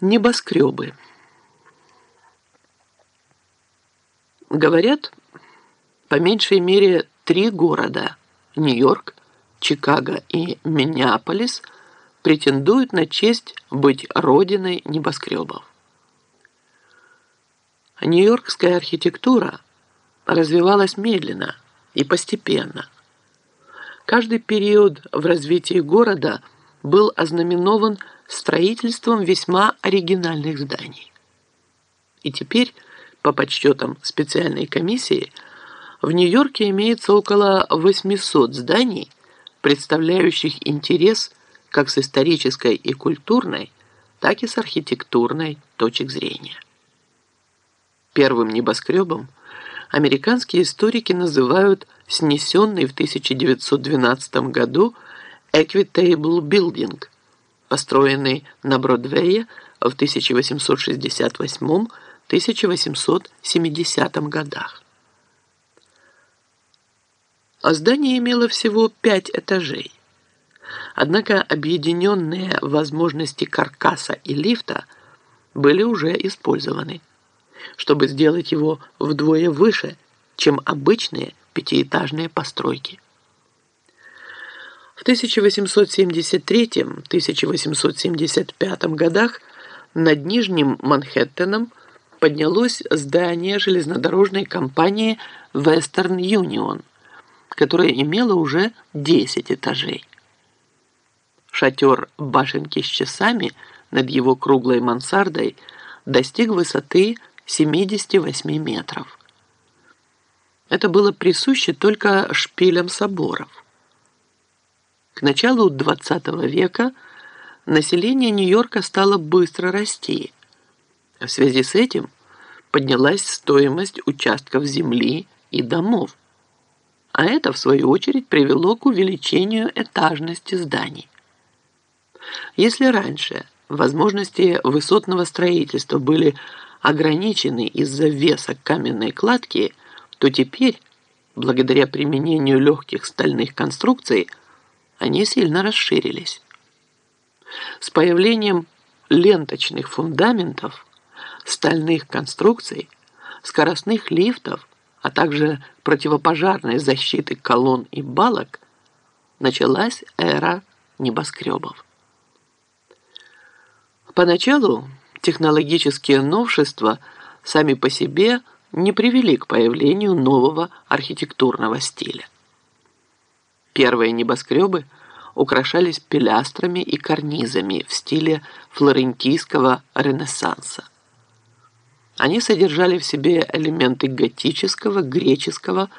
Небоскребы. Говорят, по меньшей мере три города – Нью-Йорк, Чикаго и Миннеаполис – претендуют на честь быть родиной небоскребов. Нью-Йоркская архитектура развивалась медленно и постепенно. Каждый период в развитии города был ознаменован строительством весьма оригинальных зданий. И теперь, по подсчетам специальной комиссии, в Нью-Йорке имеется около 800 зданий, представляющих интерес как с исторической и культурной, так и с архитектурной точек зрения. Первым небоскребом американские историки называют снесенный в 1912 году Equitable Building – построенный на Бродвее в 1868-1870 годах. А здание имело всего пять этажей. Однако объединенные возможности каркаса и лифта были уже использованы, чтобы сделать его вдвое выше, чем обычные пятиэтажные постройки. В 1873-1875 годах над Нижним Манхэттеном поднялось здание железнодорожной компании Western Union, которое имело уже 10 этажей. Шатер башенки с часами над его круглой мансардой достиг высоты 78 метров. Это было присуще только шпилям соборов – к началу XX века население Нью-Йорка стало быстро расти. В связи с этим поднялась стоимость участков земли и домов. А это, в свою очередь, привело к увеличению этажности зданий. Если раньше возможности высотного строительства были ограничены из-за веса каменной кладки, то теперь, благодаря применению легких стальных конструкций, они сильно расширились. С появлением ленточных фундаментов, стальных конструкций, скоростных лифтов, а также противопожарной защиты колонн и балок началась эра небоскребов. Поначалу технологические новшества сами по себе не привели к появлению нового архитектурного стиля. Первые небоскребы украшались пилястрами и карнизами в стиле флорентийского ренессанса. Они содержали в себе элементы готического, греческого,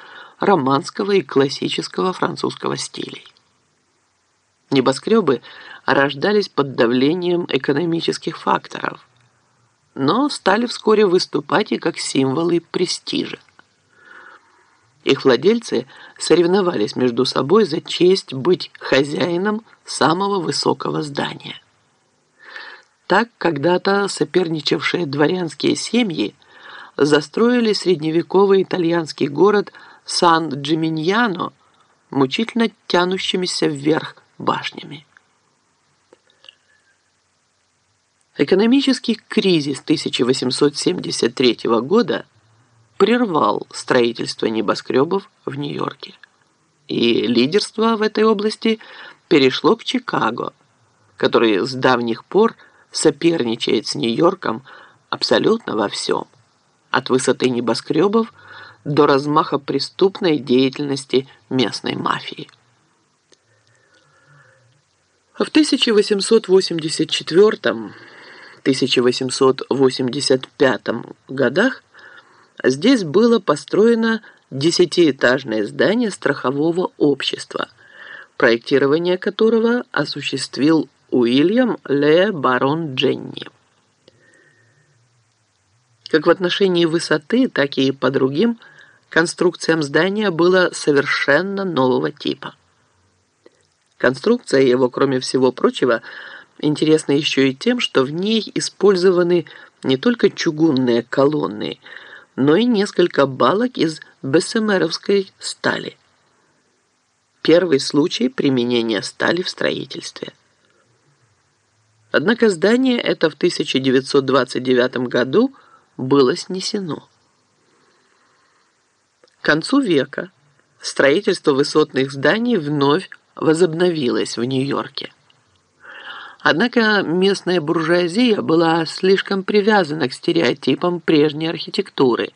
романского и классического французского стилей. Небоскребы рождались под давлением экономических факторов, но стали вскоре выступать и как символы престижа. Их владельцы соревновались между собой за честь быть хозяином самого высокого здания. Так когда-то соперничавшие дворянские семьи застроили средневековый итальянский город Сан-Джиминьяно мучительно тянущимися вверх башнями. Экономический кризис 1873 года – прервал строительство небоскребов в Нью-Йорке. И лидерство в этой области перешло к Чикаго, который с давних пор соперничает с Нью-Йорком абсолютно во всем, от высоты небоскребов до размаха преступной деятельности местной мафии. В 1884-1885 годах Здесь было построено десятиэтажное здание страхового общества, проектирование которого осуществил Уильям Ле Барон Дженни. Как в отношении высоты, так и по другим конструкциям здания было совершенно нового типа. Конструкция его, кроме всего прочего, интересна еще и тем, что в ней использованы не только чугунные колонны – но и несколько балок из бессемеровской стали. Первый случай применения стали в строительстве. Однако здание это в 1929 году было снесено. К концу века строительство высотных зданий вновь возобновилось в Нью-Йорке. Однако местная буржуазия была слишком привязана к стереотипам прежней архитектуры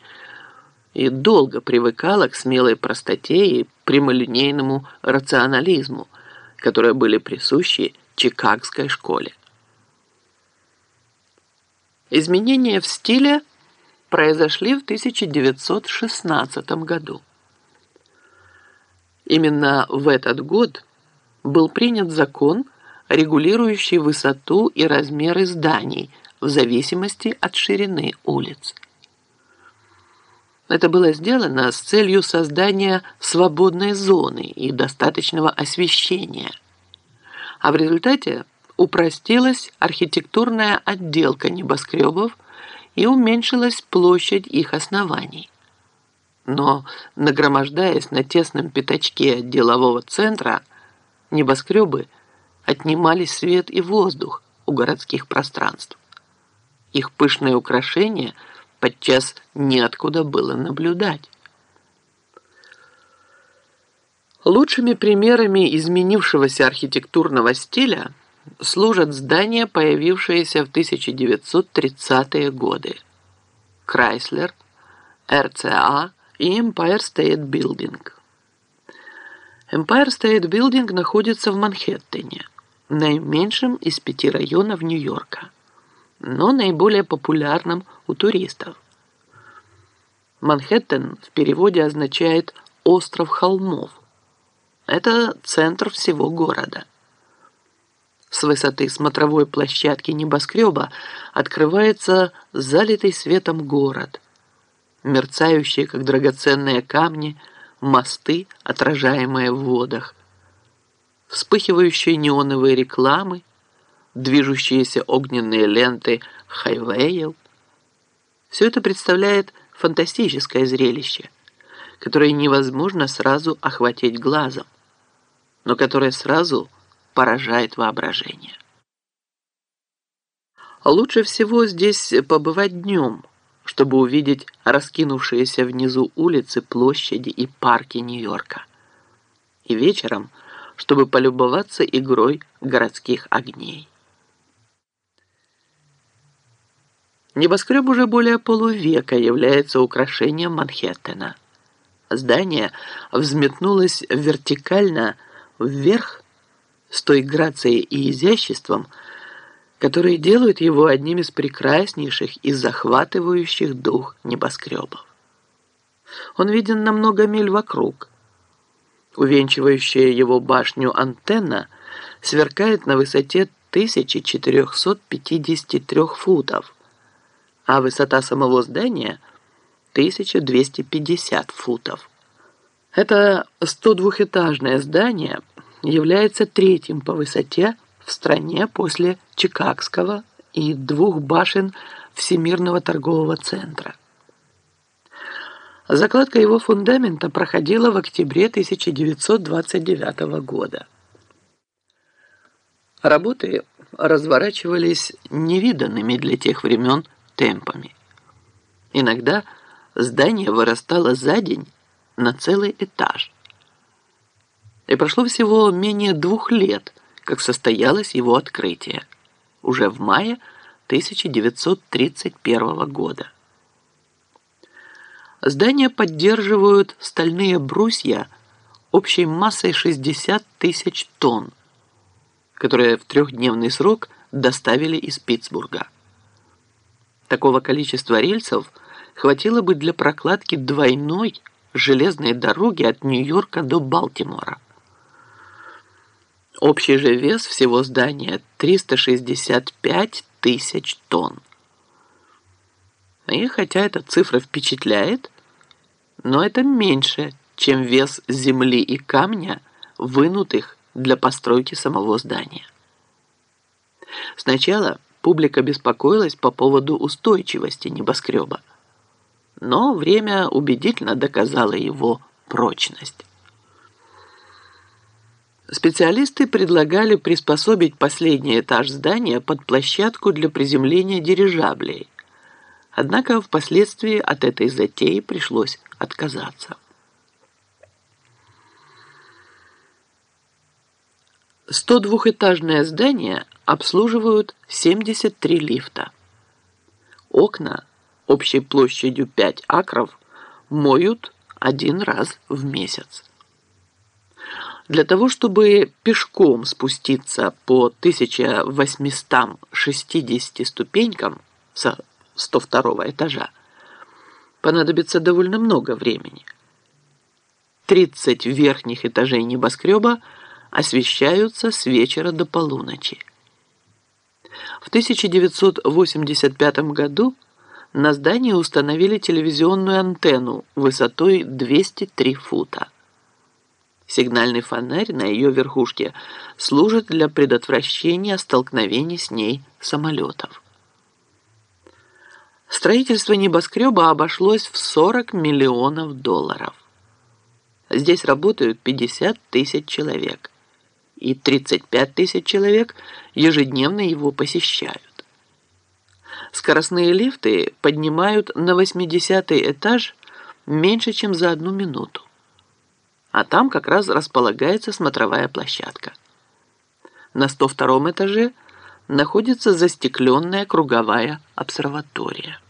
и долго привыкала к смелой простоте и прямолинейному рационализму, которые были присущи Чикагской школе. Изменения в стиле произошли в 1916 году. Именно в этот год был принят закон регулирующий высоту и размеры зданий в зависимости от ширины улиц. Это было сделано с целью создания свободной зоны и достаточного освещения. А в результате упростилась архитектурная отделка небоскребов и уменьшилась площадь их оснований. Но, нагромождаясь на тесном пятачке делового центра, небоскребы – отнимали свет и воздух у городских пространств. Их пышные украшения подчас неоткуда было наблюдать. Лучшими примерами изменившегося архитектурного стиля служат здания, появившиеся в 1930-е годы. Крайслер, РЦА и Empire State Building. Empire State Building находится в Манхэттене наименьшим из пяти районов Нью-Йорка, но наиболее популярным у туристов. Манхэттен в переводе означает «остров холмов». Это центр всего города. С высоты смотровой площадки небоскреба открывается залитый светом город, мерцающие, как драгоценные камни, мосты, отражаемые в водах – вспыхивающие неоновые рекламы, движущиеся огненные ленты хайвеев. Все это представляет фантастическое зрелище, которое невозможно сразу охватить глазом, но которое сразу поражает воображение. Лучше всего здесь побывать днем, чтобы увидеть раскинувшиеся внизу улицы, площади и парки Нью-Йорка. И вечером – чтобы полюбоваться игрой городских огней. Небоскреб уже более полувека является украшением Манхэттена. Здание взметнулось вертикально вверх с той грацией и изяществом, которые делают его одним из прекраснейших и захватывающих дух небоскребов. Он виден на много миль вокруг – Увенчивающая его башню антенна сверкает на высоте 1453 футов, а высота самого здания 1250 футов. Это 102-этажное здание является третьим по высоте в стране после Чикагского и двух башен Всемирного торгового центра. Закладка его фундамента проходила в октябре 1929 года. Работы разворачивались невиданными для тех времен темпами. Иногда здание вырастало за день на целый этаж. И прошло всего менее двух лет, как состоялось его открытие, уже в мае 1931 года. Здания поддерживают стальные брусья общей массой 60 тысяч тонн, которые в трехдневный срок доставили из Питтсбурга. Такого количества рельсов хватило бы для прокладки двойной железной дороги от Нью-Йорка до Балтимора. Общий же вес всего здания 365 тысяч тонн. И хотя эта цифра впечатляет, но это меньше, чем вес земли и камня, вынутых для постройки самого здания. Сначала публика беспокоилась по поводу устойчивости небоскреба, но время убедительно доказало его прочность. Специалисты предлагали приспособить последний этаж здания под площадку для приземления дирижаблей. Однако впоследствии от этой затеи пришлось отказаться. 102-этажное здание обслуживают 73 лифта. Окна общей площадью 5 акров моют один раз в месяц. Для того, чтобы пешком спуститься по 1860 ступенькам со 102 этажа, понадобится довольно много времени. 30 верхних этажей небоскреба освещаются с вечера до полуночи. В 1985 году на здании установили телевизионную антенну высотой 203 фута. Сигнальный фонарь на ее верхушке служит для предотвращения столкновений с ней самолетов. Строительство небоскреба обошлось в 40 миллионов долларов. Здесь работают 50 тысяч человек, и 35 тысяч человек ежедневно его посещают. Скоростные лифты поднимают на 80 этаж меньше, чем за одну минуту а там как раз располагается смотровая площадка. На 102 этаже находится застекленная круговая обсерватория.